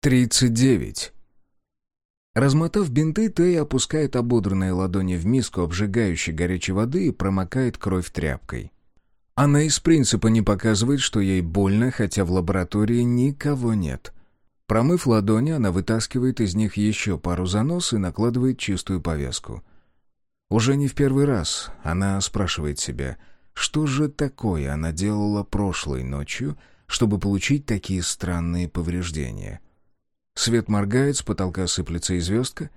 39. Размотав бинты, Тея опускает ободранные ладони в миску обжигающей горячей воды и промокает кровь тряпкой. Она из принципа не показывает, что ей больно, хотя в лаборатории никого нет. Промыв ладони, она вытаскивает из них еще пару занос и накладывает чистую повязку. Уже не в первый раз она спрашивает себя, что же такое она делала прошлой ночью, чтобы получить такие странные повреждения. Свет моргает, с потолка сыплется и звездка.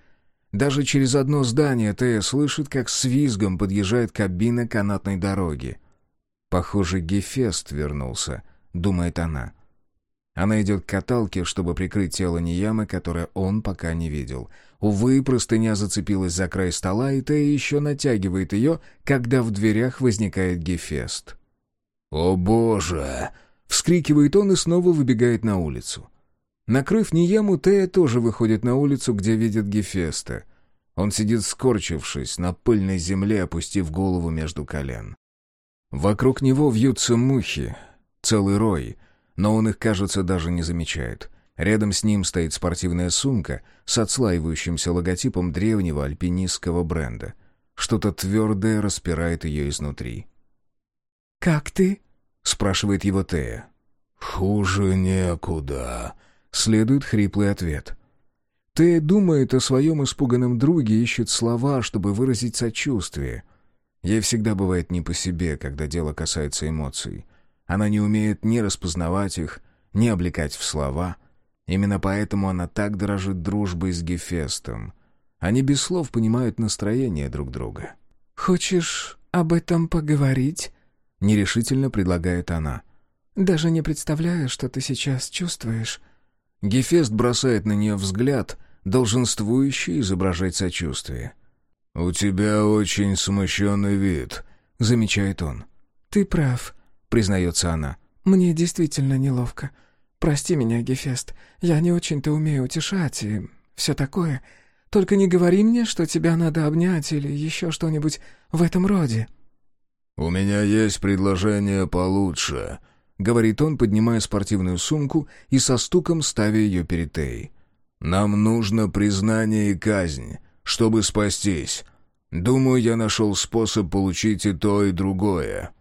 Даже через одно здание Тея слышит, как с визгом подъезжает кабина канатной дороги. «Похоже, Гефест вернулся», — думает она. Она идет к каталке, чтобы прикрыть тело Ниямы, которое он пока не видел. Увы, простыня зацепилась за край стола, и Тея еще натягивает ее, когда в дверях возникает Гефест. «О боже!» — вскрикивает он и снова выбегает на улицу. Накрыв Ниему, Тея тоже выходит на улицу, где видит Гефеста. Он сидит скорчившись на пыльной земле, опустив голову между колен. Вокруг него вьются мухи, целый рой, но он их, кажется, даже не замечает. Рядом с ним стоит спортивная сумка с отслаивающимся логотипом древнего альпинистского бренда. Что-то твердое распирает ее изнутри. «Как ты?» — спрашивает его Тея. «Хуже некуда», Следует хриплый ответ. Тея думает о своем испуганном друге, ищет слова, чтобы выразить сочувствие. Ей всегда бывает не по себе, когда дело касается эмоций. Она не умеет ни распознавать их, ни облекать в слова. Именно поэтому она так дорожит дружбой с Гефестом. Они без слов понимают настроение друг друга. «Хочешь об этом поговорить?» — нерешительно предлагает она. «Даже не представляю, что ты сейчас чувствуешь. Гефест бросает на нее взгляд, долженствующий изображать сочувствие. «У тебя очень смущенный вид», — замечает он. «Ты прав», — признается она. «Мне действительно неловко. Прости меня, Гефест. Я не очень-то умею утешать и все такое. Только не говори мне, что тебя надо обнять или еще что-нибудь в этом роде». «У меня есть предложение получше», — говорит он, поднимая спортивную сумку и со стуком ставя ее перед Тей. «Нам нужно признание и казнь, чтобы спастись. Думаю, я нашел способ получить и то, и другое».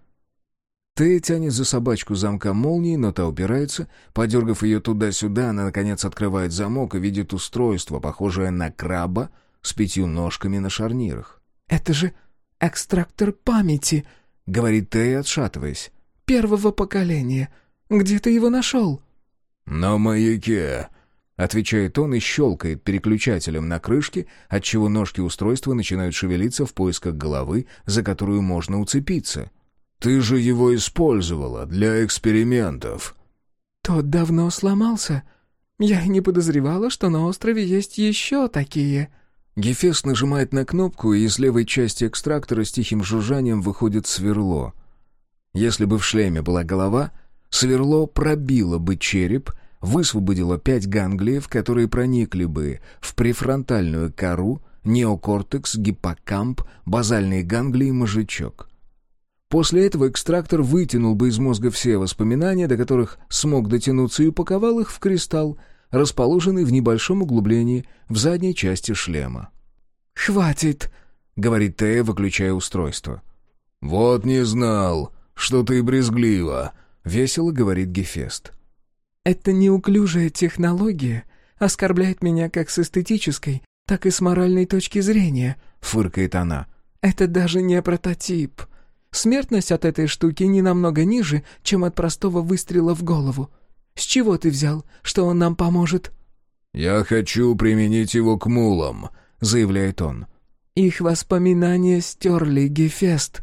Тея тянет за собачку замка молнии, но та упирается. Подергав ее туда-сюда, она, наконец, открывает замок и видит устройство, похожее на краба с пятью ножками на шарнирах. «Это же экстрактор памяти», — говорит Тея, отшатываясь первого поколения. Где ты его нашел?» «На маяке», — отвечает он и щелкает переключателем на крышке, отчего ножки устройства начинают шевелиться в поисках головы, за которую можно уцепиться. «Ты же его использовала для экспериментов». «Тот давно сломался. Я и не подозревала, что на острове есть еще такие». Гефест нажимает на кнопку, и из левой части экстрактора с тихим жужжанием выходит сверло — если бы в шлеме была голова, сверло пробило бы череп, высвободило пять ганглиев, которые проникли бы в префронтальную кору, неокортекс, гиппокамп, базальные ганглии и мозжечок. После этого экстрактор вытянул бы из мозга все воспоминания, до которых смог дотянуться, и упаковал их в кристалл, расположенный в небольшом углублении в задней части шлема. «Хватит!» — говорит Тея, выключая устройство. «Вот не знал!» Что ты брезглива», — весело говорит Гефест. «Эта неуклюжая технология оскорбляет меня как с эстетической, так и с моральной точки зрения», — фыркает она. «Это даже не прототип. Смертность от этой штуки не намного ниже, чем от простого выстрела в голову. С чего ты взял, что он нам поможет?» «Я хочу применить его к мулам», — заявляет он. «Их воспоминания стерли, Гефест»,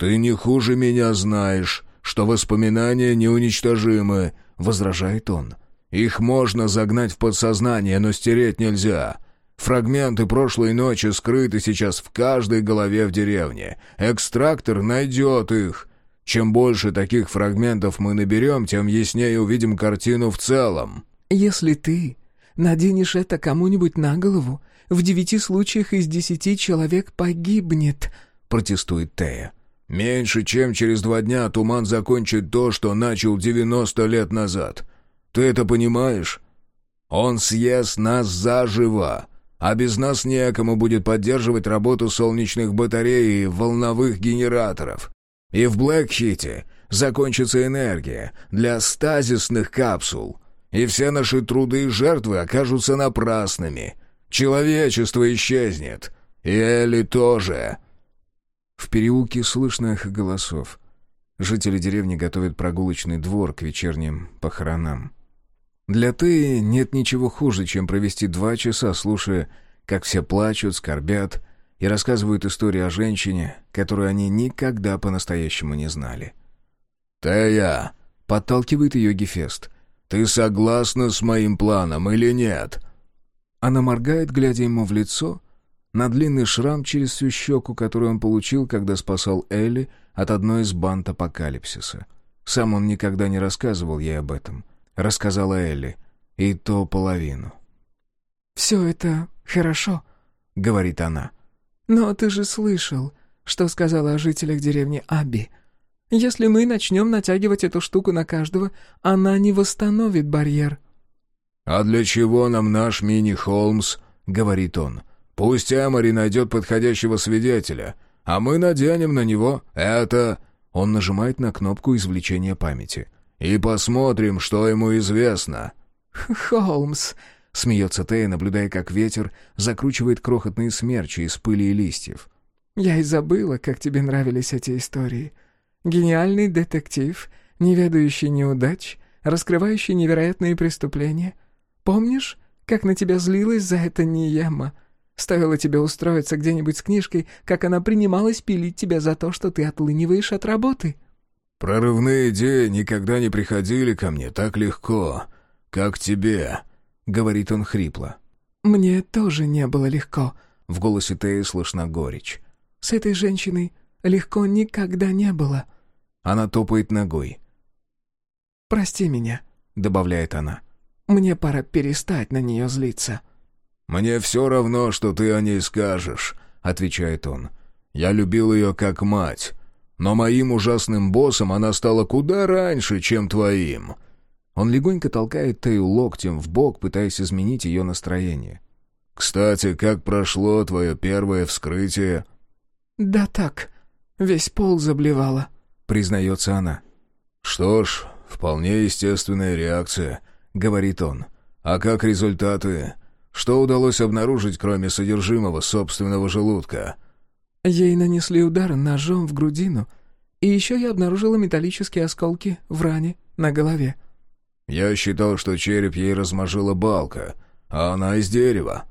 «Ты не хуже меня знаешь, что воспоминания неуничтожимы», — возражает он. «Их можно загнать в подсознание, но стереть нельзя. Фрагменты прошлой ночи скрыты сейчас в каждой голове в деревне. Экстрактор найдет их. Чем больше таких фрагментов мы наберем, тем яснее увидим картину в целом». «Если ты наденешь это кому-нибудь на голову, в девяти случаях из десяти человек погибнет», — протестует Тея. Меньше чем через два дня туман закончит то, что начал девяносто лет назад. Ты это понимаешь?» Он съест нас заживо, а без нас некому будет поддерживать работу солнечных батарей и волновых генераторов. И в Блэкхите закончится энергия для стазисных капсул, и все наши труды и жертвы окажутся напрасными. Человечество исчезнет, и Элли тоже». В переулке слышно эхо голосов. Жители деревни готовят прогулочный двор к вечерним похоронам. Для Теи нет ничего хуже, чем провести два часа, слушая, как все плачут, скорбят и рассказывают историю о женщине, которую они никогда по-настоящему не знали. «Тея!» — подталкивает ее Гефест. «Ты согласна с моим планом или нет?» Она моргает, глядя ему в лицо, на длинный шрам через всю щеку, который он получил, когда спасал Элли от одной из банд апокалипсиса. Сам он никогда не рассказывал ей об этом. Рассказала Элли. И то половину. «Все это хорошо», — говорит она. «Но ты же слышал, что сказала о жителях деревни Аби. Если мы начнем натягивать эту штуку на каждого, она не восстановит барьер». «А для чего нам наш мини-Холмс?» — говорит он. «Пусть Эмори найдет подходящего свидетеля, а мы наденем на него это...» Он нажимает на кнопку извлечения памяти. «И посмотрим, что ему известно». «Холмс», — смеется Тея, наблюдая, как ветер закручивает крохотные смерчи из пыли и листьев. «Я и забыла, как тебе нравились эти истории. Гениальный детектив, не ведающий неудач, раскрывающий невероятные преступления. Помнишь, как на тебя злилась за это Нияма? Стоило тебе устроиться где-нибудь с книжкой, как она принималась пилить тебя за то, что ты отлыниваешь от работы». «Прорывные идеи никогда не приходили ко мне так легко, как тебе», — говорит он хрипло. «Мне тоже не было легко», — в голосе Теи слышна горечь. «С этой женщиной легко никогда не было». Она топает ногой. «Прости меня», — добавляет она. «Мне пора перестать на нее злиться». «Мне все равно, что ты о ней скажешь», — отвечает он. «Я любил ее как мать, но моим ужасным боссом она стала куда раньше, чем твоим». Он легонько толкает Тею локтем в бок, пытаясь изменить ее настроение. «Кстати, как прошло твое первое вскрытие?» «Да так, весь пол заблевало», — признается она. «Что ж, вполне естественная реакция», — говорит он. «А как результаты? Что удалось обнаружить, кроме содержимого собственного желудка?» Ей нанесли удар ножом в грудину, и еще я обнаружила металлические осколки в ране на голове. «Я считал, что череп ей размажила балка, а она из дерева».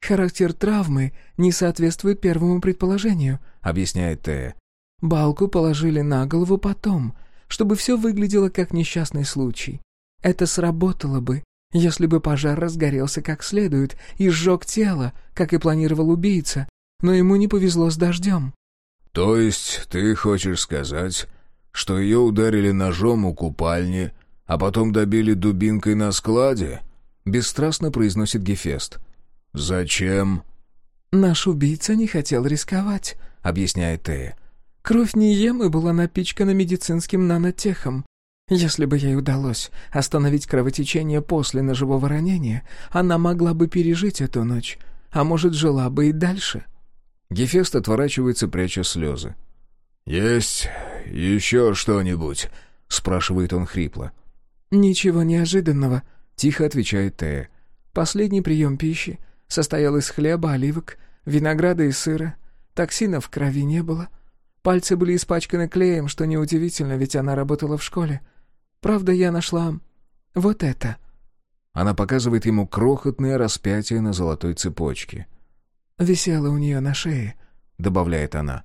«Характер травмы не соответствует первому предположению», — объясняет Тея. «Балку положили на голову потом, чтобы все выглядело как несчастный случай. Это сработало бы, если бы пожар разгорелся как следует и сжег тело, как и планировал убийца, но ему не повезло с дождем». «То есть ты хочешь сказать, что ее ударили ножом у купальни, а потом добили дубинкой на складе?» — бесстрастно произносит Гефест. «Зачем?» «Наш убийца не хотел рисковать», — объясняет Тея. «Кровь Ниемы была напичкана медицинским нанотехом. Если бы ей удалось остановить кровотечение после ножевого ранения, она могла бы пережить эту ночь, а может, жила бы и дальше». Гефест отворачивается, пряча слезы. «Есть еще что-нибудь?» — спрашивает он хрипло. «Ничего неожиданного», — тихо отвечает Тея. «Последний прием пищи состоял из хлеба, оливок, винограда и сыра. Токсинов в крови не было. Пальцы были испачканы клеем, что неудивительно, ведь она работала в школе. Правда, я нашла вот это». Она показывает ему крохотное распятие на золотой цепочке. «Висело у нее на шее», — добавляет она.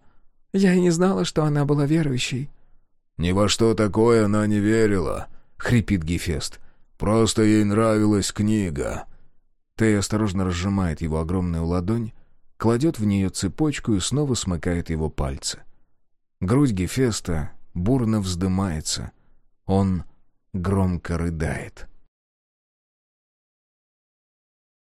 «Я и не знала, что она была верующей». «Ни во что такое она не верила», — хрипит Гефест. «Просто ей нравилась книга». Тей осторожно разжимает его огромную ладонь, кладет в нее цепочку и снова смыкает его пальцы. Грудь Гефеста бурно вздымается. Он громко рыдает.